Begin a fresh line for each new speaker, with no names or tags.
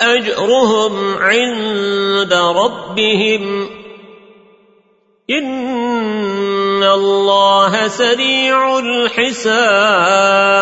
أَجْرُهُمْ عِندَ رَبِّهِمْ. إِنَّ اللَّهَ سَرِيعُ الْحِسَابِ.